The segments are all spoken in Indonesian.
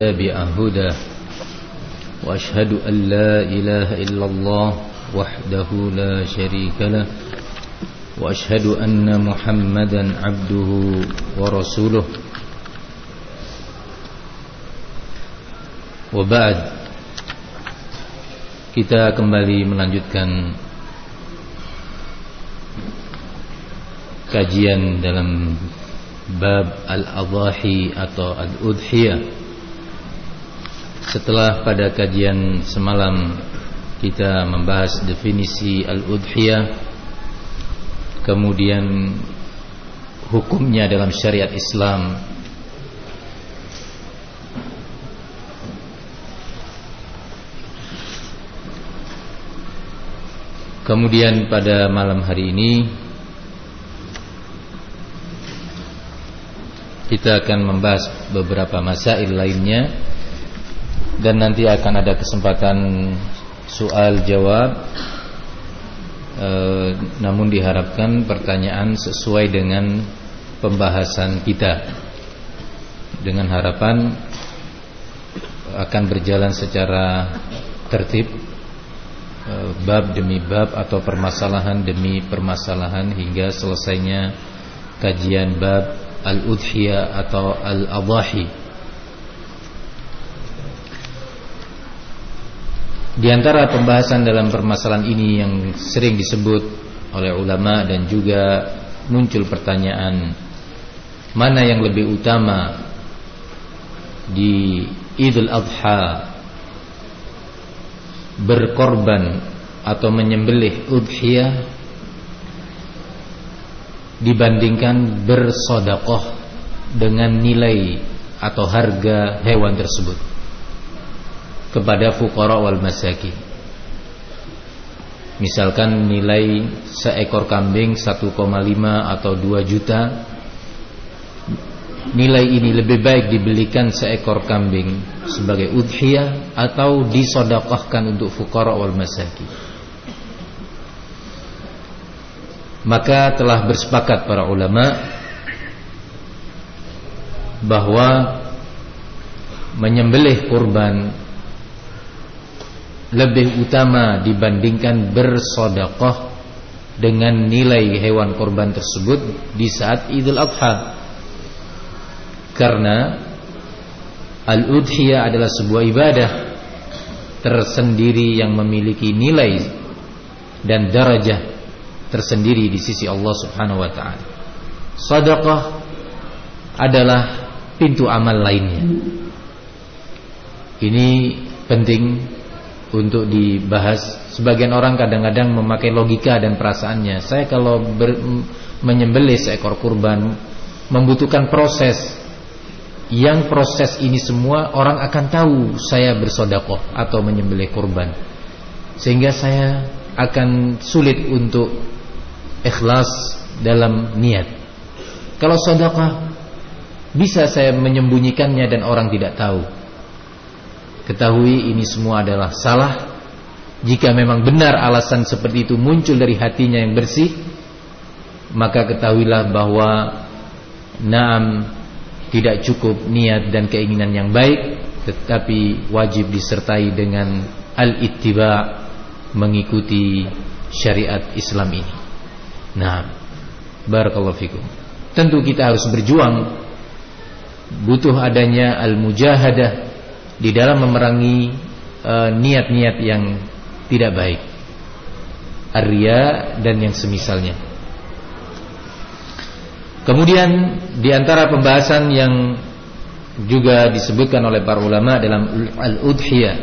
تابع هدى وأشهد أن لا إله إلا الله وحده لا شريك له وأشهد أن محمدا عبده ورسوله وبعد kita kembali melanjutkan kajian dalam bab al-adhahi atau al-udhiyah setelah pada kajian semalam kita membahas definisi al-udhiyah Kemudian hukumnya dalam syariat Islam Kemudian pada malam hari ini Kita akan membahas beberapa masail lainnya dan nanti akan ada kesempatan soal jawab. E, namun diharapkan pertanyaan sesuai dengan pembahasan kita. Dengan harapan akan berjalan secara tertib e, bab demi bab atau permasalahan demi permasalahan hingga selesainya kajian bab al-udhiyah atau al-adhahi Di antara pembahasan dalam permasalahan ini yang sering disebut oleh ulama dan juga muncul pertanyaan mana yang lebih utama di Idul Adha? Berkorban atau menyembelih udhiyah dibandingkan bersodakoh dengan nilai atau harga hewan tersebut kepada fuqara wal masakin. Misalkan nilai seekor kambing 1,5 atau 2 juta Nilai ini lebih baik dibelikan seekor kambing sebagai udhiyah Atau disodakahkan untuk fuqara wal masakin Maka telah bersepakat para ulama Bahwa Menyembelih kurban lebih utama dibandingkan bersodakoh dengan nilai hewan korban tersebut di saat Idul Adha. Karena al-udhiyah adalah sebuah ibadah tersendiri yang memiliki nilai dan darajah tersendiri di sisi Allah Subhanahu wa taala. Sedekah adalah pintu amal lainnya. Ini penting untuk dibahas. Sebagian orang kadang-kadang memakai logika dan perasaannya. Saya kalau ber, menyembelih seekor kurban membutuhkan proses. Yang proses ini semua orang akan tahu saya bersodakoh atau menyembelih kurban. Sehingga saya akan sulit untuk ikhlas dalam niat. Kalau sodakoh bisa saya menyembunyikannya dan orang tidak tahu. Ketahui ini semua adalah salah. Jika memang benar alasan seperti itu muncul dari hatinya yang bersih Maka ketahuilah bahwa Naam Tidak cukup niat dan keinginan yang baik Tetapi wajib disertai dengan Al-ittiba Mengikuti syariat Islam ini. Nah Barakallahu fikum. Tentu kita harus berjuang. Butuh adanya al-mujahadah di dalam memerangi e, niat-niat uh, yang tidak baik. Arya dan yang semisalnya. Kemudian di antara pembahasan yang juga disebutkan oleh para ulama dalam al-udhiyah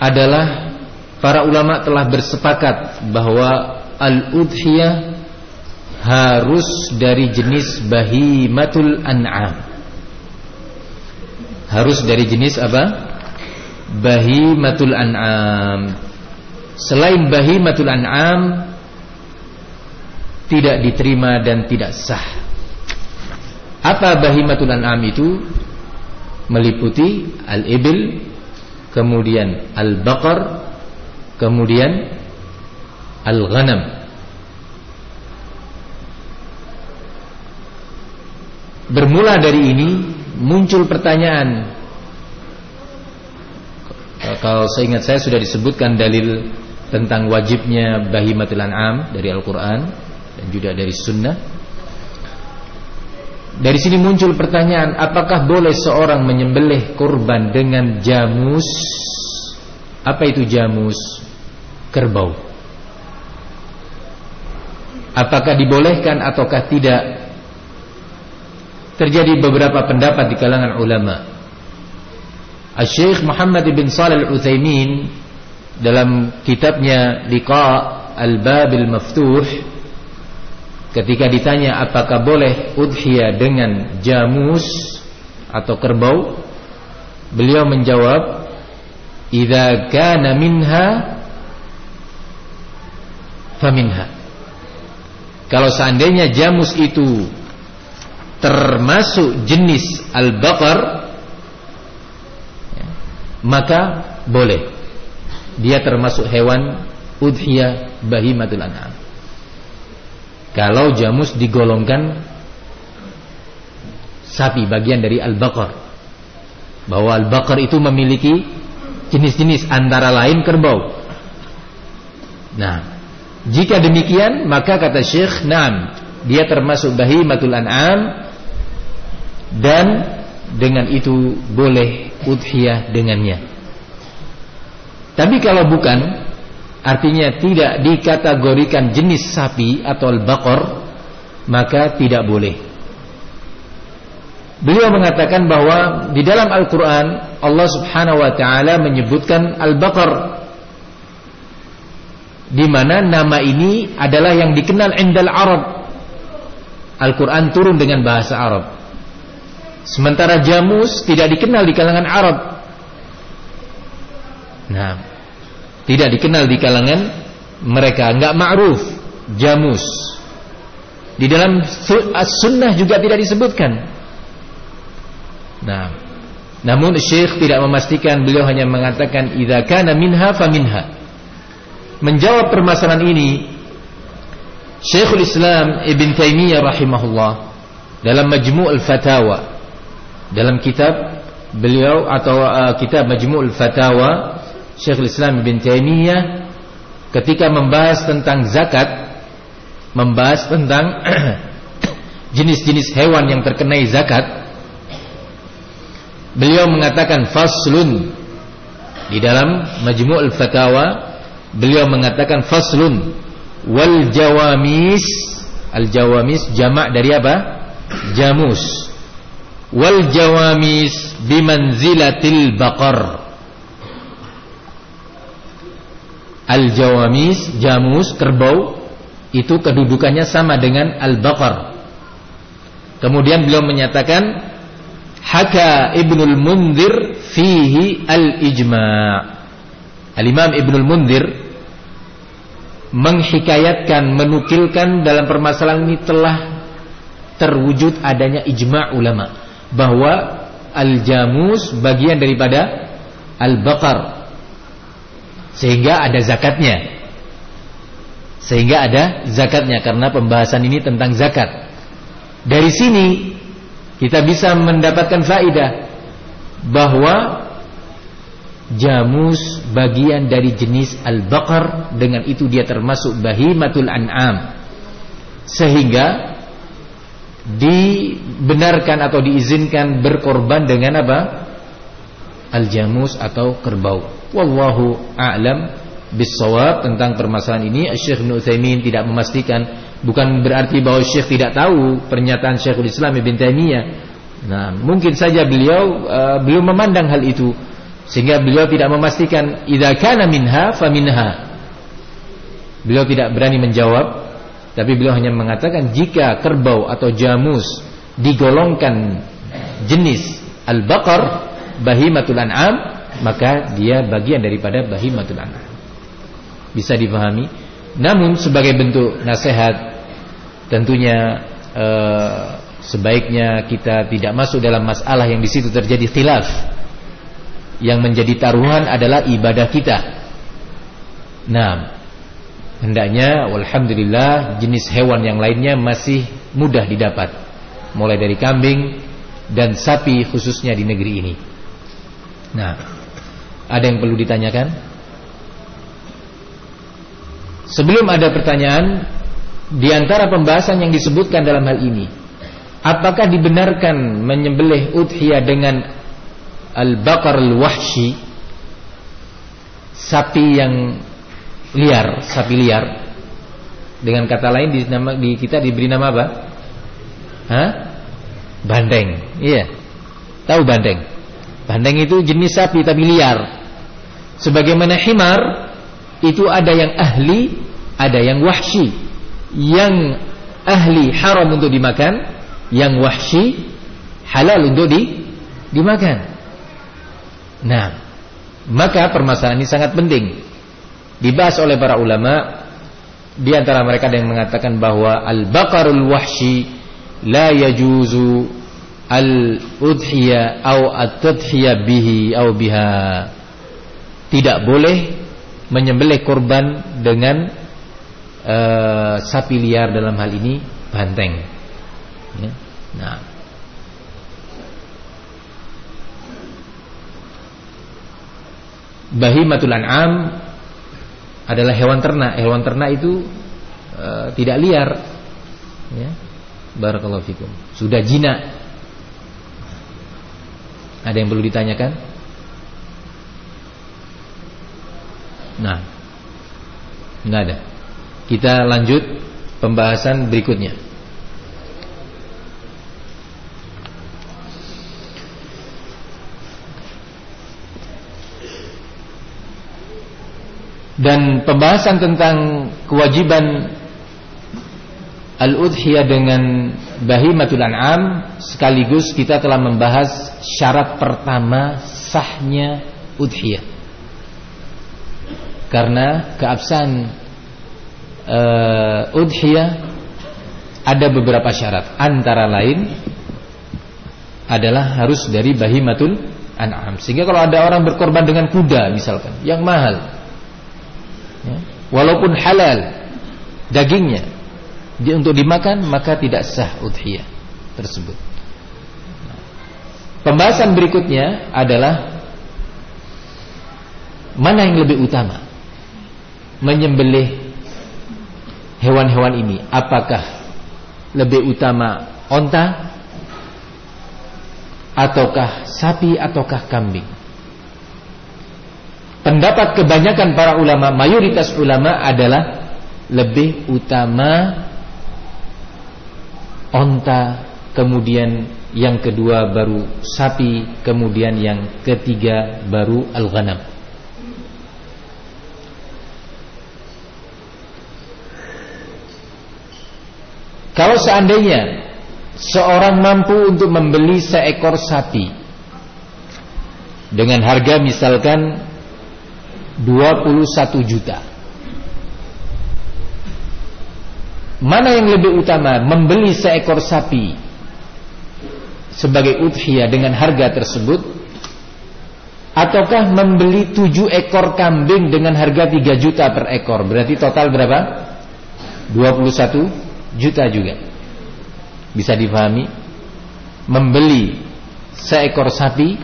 adalah para ulama telah bersepakat bahwa al-udhiyah harus dari jenis bahimatul an'am. Harus dari jenis apa? Bahimatul an'am. Selain bahimatul an'am tidak diterima dan tidak sah. Apa bahimatul an'am itu? Meliputi al-ibil, kemudian al-baqar, kemudian al-ghanam. Bermula dari ini muncul pertanyaan. Kalau saya ingat saya sudah disebutkan dalil tentang wajibnya bahimatul an'am dari Al-Qur'an dan juga dari sunnah. Dari sini muncul pertanyaan apakah boleh seorang menyembelih kurban dengan jamus? Apa itu jamus? Kerbau. Apakah dibolehkan ataukah tidak terjadi beberapa pendapat di kalangan ulama. Al-Syekh Muhammad bin Shalih Al-Utsaimin dalam kitabnya Liqa Al-Babil Maftuh ketika ditanya apakah boleh udhiyah dengan jamus atau kerbau beliau menjawab idza kana minha faminha kalau seandainya jamus itu termasuk jenis al-baqar maka boleh. Dia termasuk hewan udhiyah bahimatul an'am. Kalau jamus digolongkan sapi bagian dari al-baqar. Bahwa al-baqar itu memiliki jenis-jenis antara lain kerbau. Nah jika demikian maka kata Syekh Nam dia termasuk bahimatul an'am dan dengan itu boleh udhiyah dengannya. Tapi kalau bukan, artinya tidak dikategorikan jenis sapi atau al-baqar, maka tidak boleh. Beliau mengatakan bahwa di dalam Al-Quran Allah subhanahu wa ta'ala menyebutkan Al-Baqar di mana nama ini adalah yang dikenal indal Arab. Al-Quran turun dengan bahasa Arab. Sementara jamus tidak dikenal di kalangan Arab. Nah, tidak dikenal di kalangan mereka, enggak ma'ruf jamus. Di dalam sunnah juga tidak disebutkan. Nah, namun Syekh tidak memastikan, beliau hanya mengatakan idza kana minha faminha. Menjawab permasalahan ini Syekhul Islam Ibn Taimiyah rahimahullah dalam Majmu' al-Fatawa dalam kitab beliau atau uh, kitab Majmu'ul Fatawa Syekhul Islam Ibn Taimiyah ketika membahas tentang zakat membahas tentang jenis-jenis hewan yang terkenai zakat beliau mengatakan faslun. Di dalam Majmu'ul Fatawa beliau mengatakan faslun. Wal jawamis al jawamis jamak dari apa? Jamus wal jawamis bimanzilatil baqar. Al jawamis jamus kerbau itu kedudukannya sama dengan al baqar. Kemudian beliau menyatakan haka ibnul mundir fihi al ijma' al imam ibnul mundir menghikayatkan menukilkan dalam permasalahan ini telah terwujud adanya ijma' ulama bahwa al-jamus bagian daripada al-baqar. Sehingga ada zakatnya. Sehingga ada zakatnya karena pembahasan ini tentang zakat. Dari sini kita bisa mendapatkan faidah bahwa jamus bagian dari jenis al-baqar dengan itu dia termasuk bahimatul an'am. Sehingga dibenarkan atau diizinkan berkorban dengan apa? Al-jamus atau kerbau. Wallahu a'lam bisawab tentang permasalahan ini. Syekh Ibnu Utsaimin tidak memastikan, bukan berarti bahwa Syekh tidak tahu pernyataan Syekhul Islam Ibn Taimiyah. Nah, mungkin saja beliau uh, belum memandang hal itu sehingga beliau tidak memastikan idza kana minha faminha. Beliau tidak berani menjawab tapi beliau hanya mengatakan jika kerbau atau jamus digolongkan jenis al-baqar bahimatul an'am maka dia bagian daripada bahimatul an'am. Bisa dipahami? Namun sebagai bentuk nasihat tentunya eh, sebaiknya kita tidak masuk dalam masalah yang di situ terjadi khilaf. Yang menjadi taruhan adalah ibadah kita. Nah, hendaknya alhamdulillah jenis hewan yang lainnya masih mudah didapat mulai dari kambing dan sapi khususnya di negeri ini. Nah, ada yang perlu ditanyakan? Sebelum ada pertanyaan, di antara pembahasan yang disebutkan dalam hal ini, apakah dibenarkan menyembelih udhiyah dengan al-baqar al-wahshi, sapi yang liar, sapi liar. Dengan kata lain di nama di kita diberi nama apa? Hah? Bandeng. Iya. Tahu bandeng? Bandeng itu jenis sapi tapi liar. Sebagaimana himar itu ada yang ahli, ada yang wahsy. Yang ahli haram untuk dimakan, yang wahsy halal untuk di, dimakan. Nah, maka permasalahan ini sangat penting dibahas oleh para ulama di antara mereka ada yang mengatakan bahwa al-baqarul wahsy la yajuzu al-udhiya atau at-tadhiya bihi au biha tidak boleh menyembelih korban dengan uh, sapi liar dalam hal ini banteng ya. nah bahimatul an'am adalah hewan ternak. Hewan ternak itu e, tidak liar. Ya. Barakallahu fikum. Sudah jinak. Ada yang perlu ditanyakan? Nah. Enggak ada. Kita lanjut pembahasan berikutnya. Dan pembahasan tentang kewajiban al-udhiyah dengan bahimatul an'am sekaligus kita telah membahas syarat pertama sahnya udhiyah. Karena keabsahan uh, udhiyah ada beberapa syarat. Antara lain adalah harus dari bahimatul an'am. Sehingga kalau ada orang berkorban dengan kuda misalkan yang mahal walaupun halal dagingnya untuk dimakan maka tidak sah udhiyah tersebut. Pembahasan berikutnya adalah mana yang lebih utama? Menyembelih hewan-hewan ini. Apakah lebih utama onta ataukah sapi ataukah kambing pendapat kebanyakan para ulama, mayoritas ulama adalah lebih utama onta, kemudian yang kedua baru sapi, kemudian yang ketiga baru al-ghanam. Kalau seandainya seorang mampu untuk membeli seekor sapi dengan harga misalkan 21 juta. Mana yang lebih utama? Membeli seekor sapi sebagai udhiyah dengan harga tersebut ataukah membeli 7 ekor kambing dengan harga 3 juta per ekor? Berarti total berapa? 21 juta juga. Bisa difahami membeli seekor sapi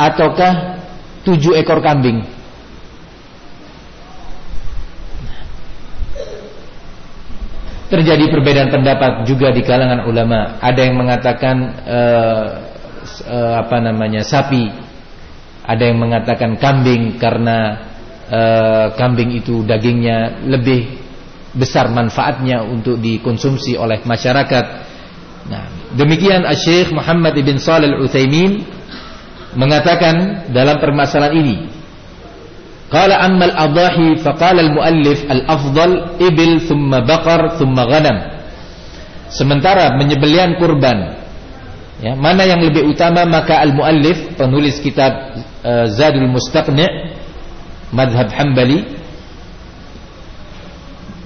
ataukah 7 ekor kambing Terjadi perbedaan pendapat juga di kalangan ulama. Ada yang mengatakan uh, uh, apa namanya sapi, ada yang mengatakan kambing karena uh, kambing itu dagingnya lebih besar manfaatnya untuk dikonsumsi oleh masyarakat. Nah, demikian Syekh Muhammad ibn Shalih Al-Utsaimin mengatakan dalam permasalahan ini Qala ammal adahi faqala al-muallif al-afdal ibil thumma baqar thumma ghanam. Sementara menyembelihan kurban ya, mana yang lebih utama maka al-muallif penulis kitab uh, Zadul Mustaqni' madhab Hambali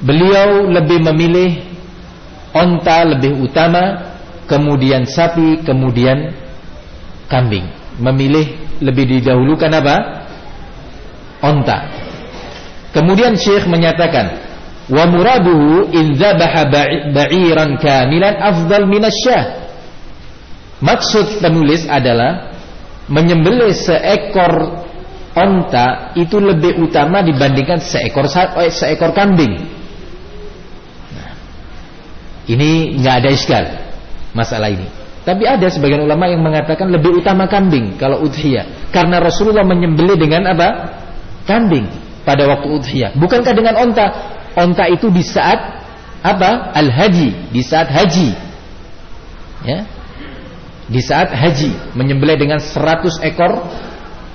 beliau lebih memilih onta lebih utama kemudian sapi kemudian kambing memilih lebih didahulukan apa onta. Kemudian Syekh menyatakan, Wa muraduhu in dzabaha ba'iran kamilan afdal minasyah. Maksud penulis adalah menyembelih seekor onta itu lebih utama dibandingkan seekor eh, seekor kambing. Nah, ini nggak ada iskal masalah ini. Tapi ada sebagian ulama yang mengatakan lebih utama kambing kalau udhiyah karena Rasulullah menyembelih dengan apa? Kambing pada waktu udhiyah. Bukankah dengan onta? Onta itu di saat apa? Al-haji, di saat haji. Ya. Di saat haji menyembelih dengan 100 ekor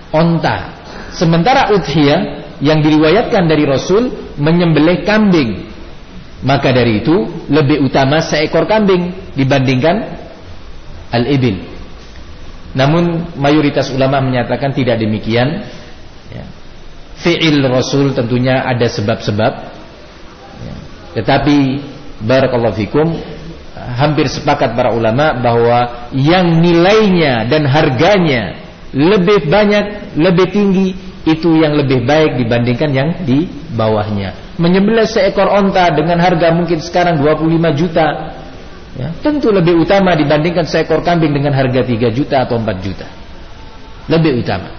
onta. Sementara udhiyah yang diriwayatkan dari Rasul menyembelih kambing. Maka dari itu lebih utama seekor kambing dibandingkan al-ibil. Namun mayoritas ulama menyatakan tidak demikian. Ya. Fi'il Rasul tentunya ada sebab-sebab. Ya. Tetapi barakallahu fikum hampir sepakat para ulama bahwa yang nilainya dan harganya lebih banyak, lebih tinggi itu yang lebih baik dibandingkan yang di bawahnya. Menyembelih seekor onta dengan harga mungkin sekarang 25 juta ya, tentu lebih utama dibandingkan seekor kambing dengan harga 3 juta atau 4 juta. Lebih utama.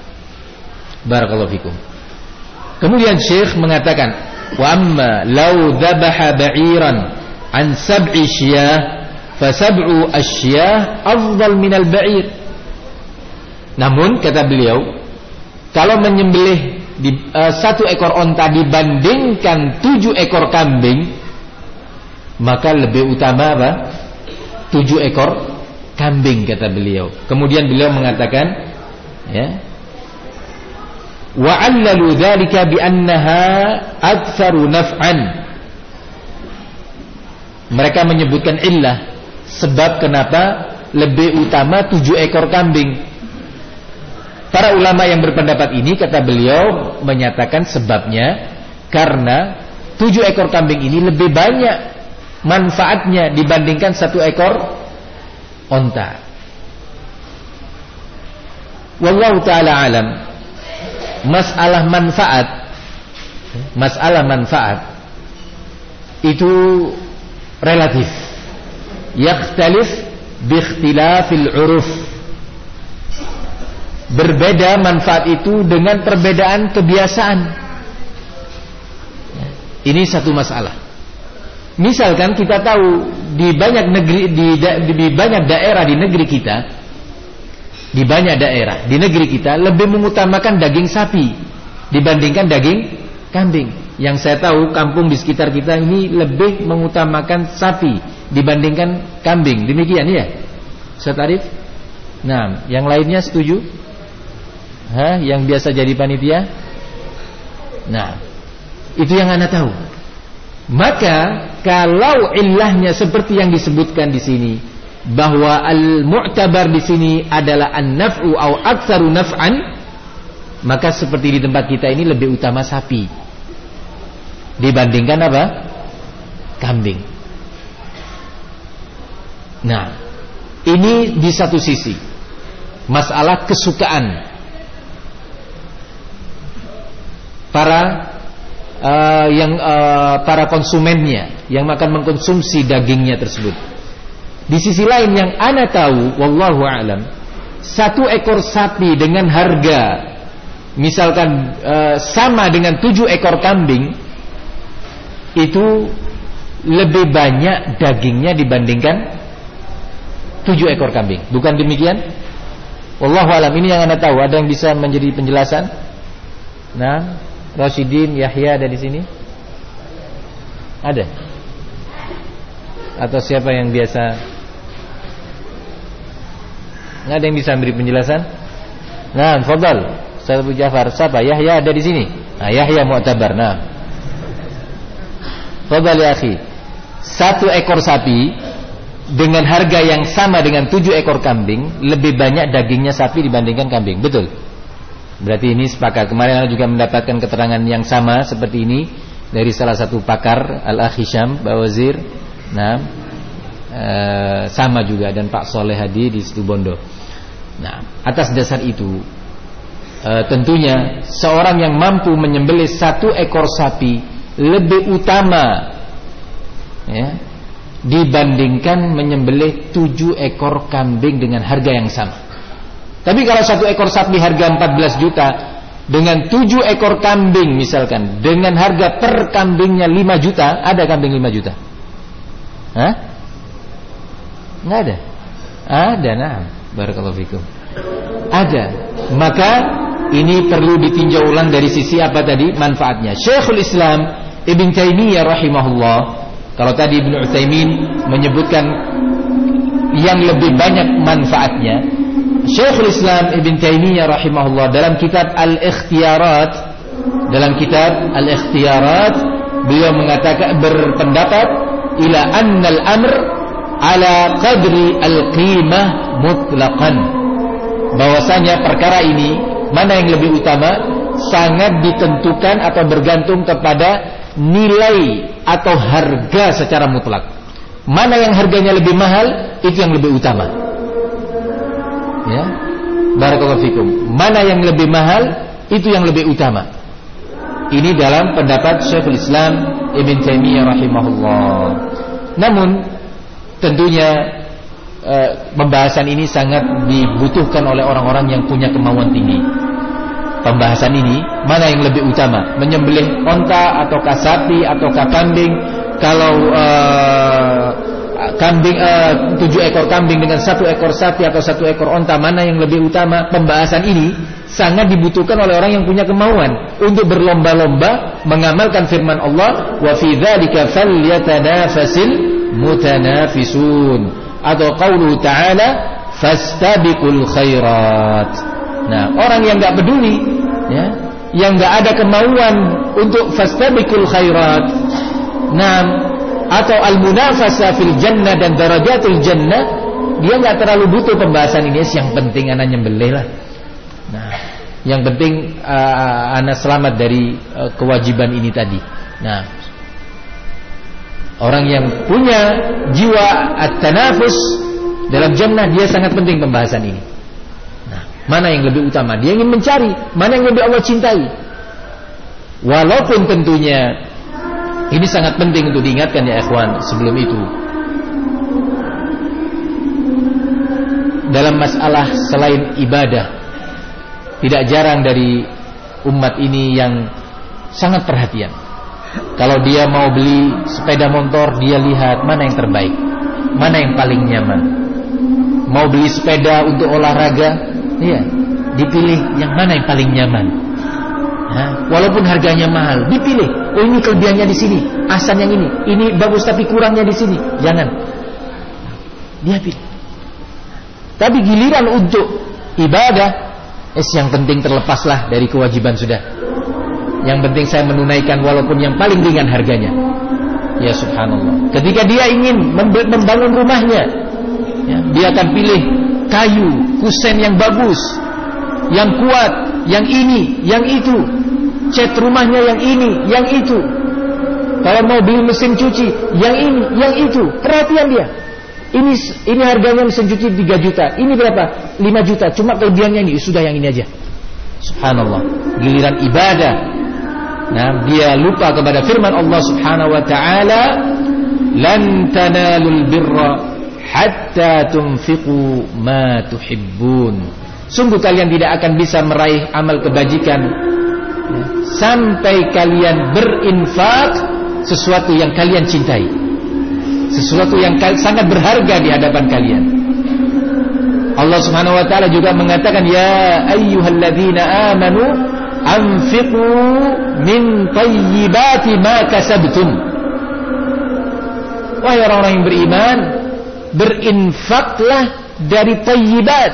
Barakallahu fikum. Kemudian Syekh mengatakan, "Wa amma law dhabaha ba'iran an sab'i syiyah fa sab'u asyiyah afdal min al-ba'ir." Namun kata beliau, kalau menyembelih di, uh, satu ekor onta dibandingkan tujuh ekor kambing, maka lebih utama apa? tujuh ekor kambing kata beliau. Kemudian beliau mengatakan ya dzalika bi annaha aktsaru naf'an. Mereka menyebutkan illah sebab kenapa lebih utama tujuh ekor kambing. Para ulama yang berpendapat ini kata beliau menyatakan sebabnya karena tujuh ekor kambing ini lebih banyak manfaatnya dibandingkan satu ekor onta. Wallahu taala alam. Masalah manfaat masalah manfaat itu relatif. Yakhtalif biikhtilafil uruf. Berbeda manfaat itu dengan perbedaan kebiasaan. Ini satu masalah. Misalkan kita tahu di banyak negeri di, di banyak daerah di negeri kita di banyak daerah di negeri kita lebih mengutamakan daging sapi dibandingkan daging kambing. Yang saya tahu kampung di sekitar kita ini lebih mengutamakan sapi dibandingkan kambing. Demikian ya. Tarif. Nah, yang lainnya setuju? Hah, yang biasa jadi panitia? Nah, itu yang Anda tahu. Maka kalau ilahnya seperti yang disebutkan di sini bahwa al-mu'tabar di sini adalah an-naf'u au aktsaru naf'an maka seperti di tempat kita ini lebih utama sapi dibandingkan apa? kambing. Nah, ini di satu sisi masalah kesukaan para uh, yang uh, para konsumennya yang akan mengkonsumsi dagingnya tersebut. Di sisi lain yang ana tahu, wallahu alam, satu ekor sapi dengan harga misalkan uh, sama dengan tujuh ekor kambing itu lebih banyak dagingnya dibandingkan tujuh ekor kambing. Bukan demikian? Wallahu alam ini yang anda tahu. Ada yang bisa menjadi penjelasan? Nah, Rasidin Yahya ada di sini? Ada? Atau siapa yang biasa? Nggak ada yang bisa beri penjelasan? Nah, fadal. Ustaz Abu Jafar, siapa? Yahya ada di sini. Nah, Yahya Mu'tabar. Nah. Fadal ya akhi. Satu ekor sapi dengan harga yang sama dengan tujuh ekor kambing lebih banyak dagingnya sapi dibandingkan kambing. Betul? Berarti ini sepakat. Kemarin juga mendapatkan keterangan yang sama seperti ini dari salah satu pakar Al-Akh Hisham Bawazir. Nah, e, sama juga dan Pak Soleh Hadi di situ Bondo. Nah, atas dasar itu e, tentunya seorang yang mampu menyembelih satu ekor sapi lebih utama ya, dibandingkan menyembelih tujuh ekor kambing dengan harga yang sama. Tapi kalau satu ekor sapi harga 14 juta dengan tujuh ekor kambing misalkan dengan harga per kambingnya 5 juta, ada kambing 5 juta? Hah? Nggak ada. Ada, nah. Barakallahu fikum. Ada. Maka ini perlu ditinjau ulang dari sisi apa tadi manfaatnya. Syekhul Islam Ibn Taimiyah rahimahullah kalau tadi Ibn Utsaimin menyebutkan yang lebih banyak manfaatnya Syekhul Islam Ibn Taimiyah rahimahullah dalam kitab Al-Ikhtiyarat dalam kitab Al-Ikhtiyarat beliau mengatakan berpendapat ila annal amr ala qadri al-qimah mutlaqan bahwasanya perkara ini mana yang lebih utama sangat ditentukan atau bergantung kepada nilai atau harga secara mutlak. Mana yang harganya lebih mahal, itu yang lebih utama. Ya. Barakallahu fikum. Mana yang lebih mahal, itu yang lebih utama. Ini dalam pendapat Syekhul Islam Ibn Taimiyah rahimahullah. Namun tentunya e, pembahasan ini sangat dibutuhkan oleh orang-orang yang punya kemauan tinggi. Pembahasan ini mana yang lebih utama? Menyembelih onta atau sapi atau kambing? Kalau uh, kambing uh, tujuh ekor kambing dengan satu ekor sapi atau satu ekor onta mana yang lebih utama? Pembahasan ini sangat dibutuhkan oleh orang yang punya kemauan untuk berlomba-lomba mengamalkan firman Allah wa fi dzalika falyatanafasil mutanafisun atau qaulu ta'ala fastabiqul khairat Nah, orang yang nggak peduli, ya, yang nggak ada kemauan untuk fastabiqul khairat, nah, atau al munafasa fil jannah dan darajatul jannah, dia nggak terlalu butuh pembahasan ini. Yang penting anak nyembelih lah. Nah, yang penting uh, anak selamat dari uh, kewajiban ini tadi. Nah, orang yang punya jiwa at-tanafus dalam jannah dia sangat penting pembahasan ini. Mana yang lebih utama? Dia ingin mencari mana yang lebih Allah cintai. Walaupun tentunya ini sangat penting untuk diingatkan ya ikhwan sebelum itu. Dalam masalah selain ibadah tidak jarang dari umat ini yang sangat perhatian. Kalau dia mau beli sepeda motor, dia lihat mana yang terbaik, mana yang paling nyaman. Mau beli sepeda untuk olahraga, Iya, dipilih yang mana yang paling nyaman. Nah, walaupun harganya mahal, dipilih. Oh ini kelebihannya di sini, asan yang ini. Ini bagus tapi kurangnya di sini. Jangan. Dia pilih. Tapi giliran untuk ibadah, es yang penting terlepaslah dari kewajiban sudah. Yang penting saya menunaikan walaupun yang paling ringan harganya. Ya subhanallah. Ketika dia ingin membangun rumahnya, ya, dia akan pilih kayu, kusen yang bagus, yang kuat, yang ini, yang itu. Cat rumahnya yang ini, yang itu. Kalau mau beli mesin cuci, yang ini, yang itu. Perhatian dia. Ini ini harganya mesin cuci 3 juta. Ini berapa? 5 juta. Cuma kelebihannya ini sudah yang ini aja. Subhanallah. Giliran ibadah. Nah, dia lupa kepada firman Allah Subhanahu wa taala, "Lan tanalul birra hatta tunfiqu ma tuhibbun. Sungguh kalian tidak akan bisa meraih amal kebajikan ya, sampai kalian berinfak sesuatu yang kalian cintai. Sesuatu yang sangat berharga di hadapan kalian. Allah Subhanahu wa taala juga mengatakan ya ayyuhalladzina amanu anfiqu min thayyibati ma kasabtum. Wahai orang-orang yang beriman, berinfaklah dari tayyibat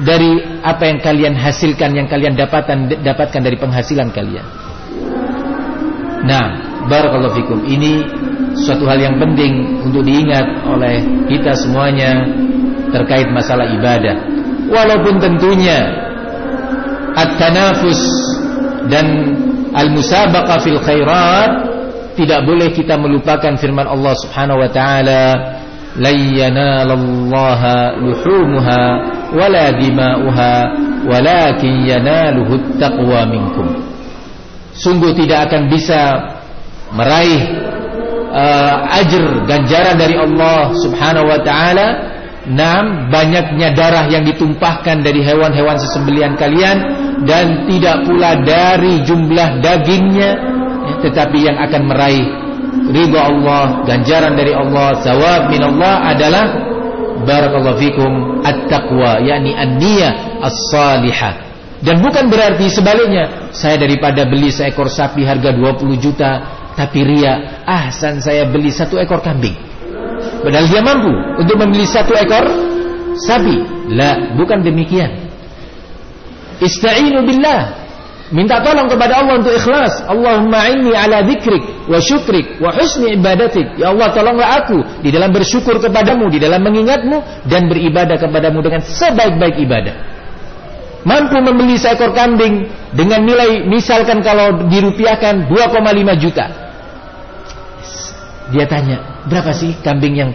dari apa yang kalian hasilkan yang kalian dapatkan dapatkan dari penghasilan kalian. Nah, barakallahu fikum. Ini suatu hal yang penting untuk diingat oleh kita semuanya terkait masalah ibadah. Walaupun tentunya at-tanafus dan al-musabaqah fil khairat tidak boleh kita melupakan firman Allah Subhanahu wa taala la yanalallaha luhumuha wala dima'uha walakin yanaluhu taqwa minkum. Sungguh tidak akan bisa meraih uh, ajr ganjaran dari Allah Subhanahu wa taala Nam banyaknya darah yang ditumpahkan dari hewan-hewan sesembelian kalian dan tidak pula dari jumlah dagingnya ya, tetapi yang akan meraih ridha Allah, ganjaran dari Allah, zawab min Allah adalah barakallahu fikum at-taqwa yakni an-niyah as-salihah. Dan bukan berarti sebaliknya saya daripada beli seekor sapi harga 20 juta tapi ria, ahsan saya beli satu ekor kambing. Padahal dia mampu untuk membeli satu ekor sapi. La, bukan demikian. Ista'inu billah. Minta tolong kepada Allah untuk ikhlas. Allahumma inni ala dzikrik wa syukrik wa husni ibadatik. Ya Allah tolonglah aku di dalam bersyukur kepadamu, di dalam mengingatmu dan beribadah kepadamu dengan sebaik-baik ibadah. Mampu membeli seekor kambing dengan nilai misalkan kalau dirupiahkan 2,5 juta. Dia tanya, berapa sih kambing yang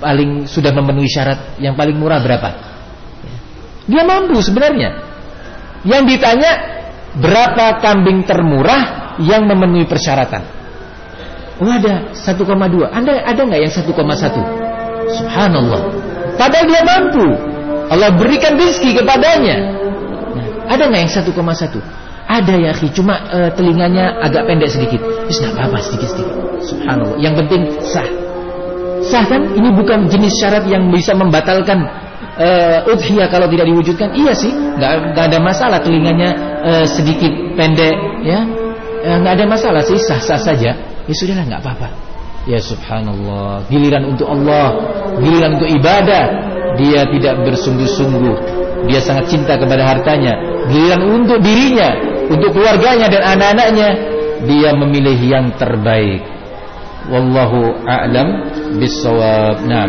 paling sudah memenuhi syarat yang paling murah berapa? Dia mampu sebenarnya. Yang ditanya berapa kambing termurah yang memenuhi persyaratan? Oh ada 1,2. Anda ada nggak yang 1,1? Subhanallah. Padahal dia mampu. Allah berikan rezeki kepadanya. Nah, ada nggak yang 1,1? Ada ya akhi, cuma uh, telinganya agak pendek sedikit. Wis apa-apa sedikit-sedikit. Subhanallah. Yang penting sah. Sah kan? Ini bukan jenis syarat yang bisa membatalkan uh, udhiyah kalau tidak diwujudkan. Iya sih, nggak ada masalah telinganya uh, sedikit pendek, ya. nggak ada masalah sih, sah-sah saja. Ya sudahlah, nggak apa-apa. Ya subhanallah, giliran untuk Allah, giliran untuk ibadah, dia tidak bersungguh-sungguh. Dia sangat cinta kepada hartanya. Giliran untuk dirinya, untuk keluarganya dan anak-anaknya dia memilih yang terbaik wallahu a'lam bissawab nah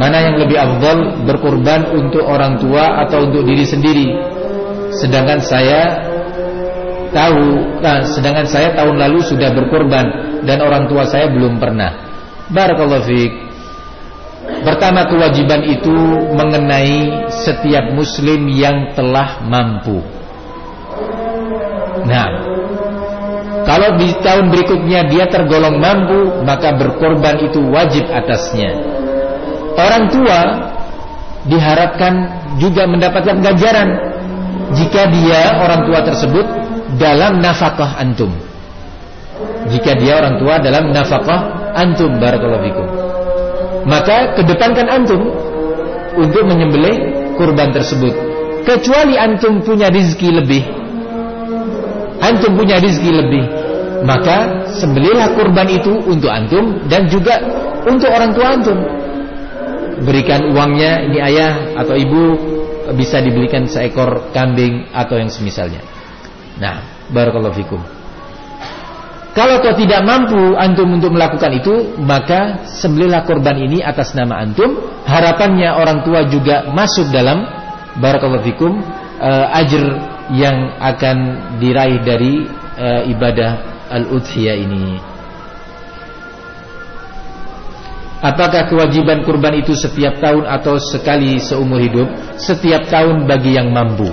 Mana yang lebih afdal berkorban untuk orang tua atau untuk diri sendiri? Sedangkan saya tahu, nah, sedangkan saya tahun lalu sudah berkorban dan orang tua saya belum pernah. Barakallahu fiik. Pertama kewajiban itu mengenai setiap muslim yang telah mampu. Nah, kalau di tahun berikutnya dia tergolong mampu, maka berkorban itu wajib atasnya. Orang tua diharapkan juga mendapatkan ganjaran jika dia orang tua tersebut dalam nafkah antum. Jika dia orang tua dalam nafkah antum barakallahu. Maka kedepankan antum untuk menyembelih kurban tersebut. Kecuali antum punya rizki lebih. Antum punya rizki lebih. Maka sembelihlah kurban itu untuk antum dan juga untuk orang tua antum. Berikan uangnya ini ayah atau ibu bisa dibelikan seekor kambing atau yang semisalnya. Nah, barakallahu fikum. Kalau kau tidak mampu antum untuk melakukan itu, maka sembelihlah korban ini atas nama antum. Harapannya orang tua juga masuk dalam barakallahu fikum uh, ajr yang akan diraih dari uh, ibadah al-udhiyah ini. Apakah kewajiban kurban itu setiap tahun atau sekali seumur hidup? Setiap tahun bagi yang mampu.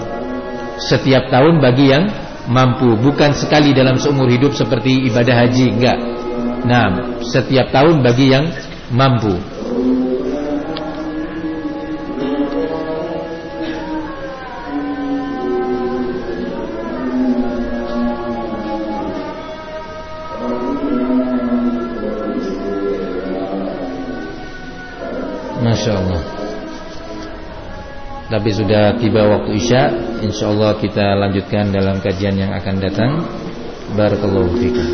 Setiap tahun bagi yang mampu. Bukan sekali dalam seumur hidup seperti ibadah haji enggak. Nah setiap tahun bagi yang mampu. Masya Allah. Tapi sudah tiba waktu Isya Insyaallah kita lanjutkan dalam kajian yang akan datang. Barakallahu fikum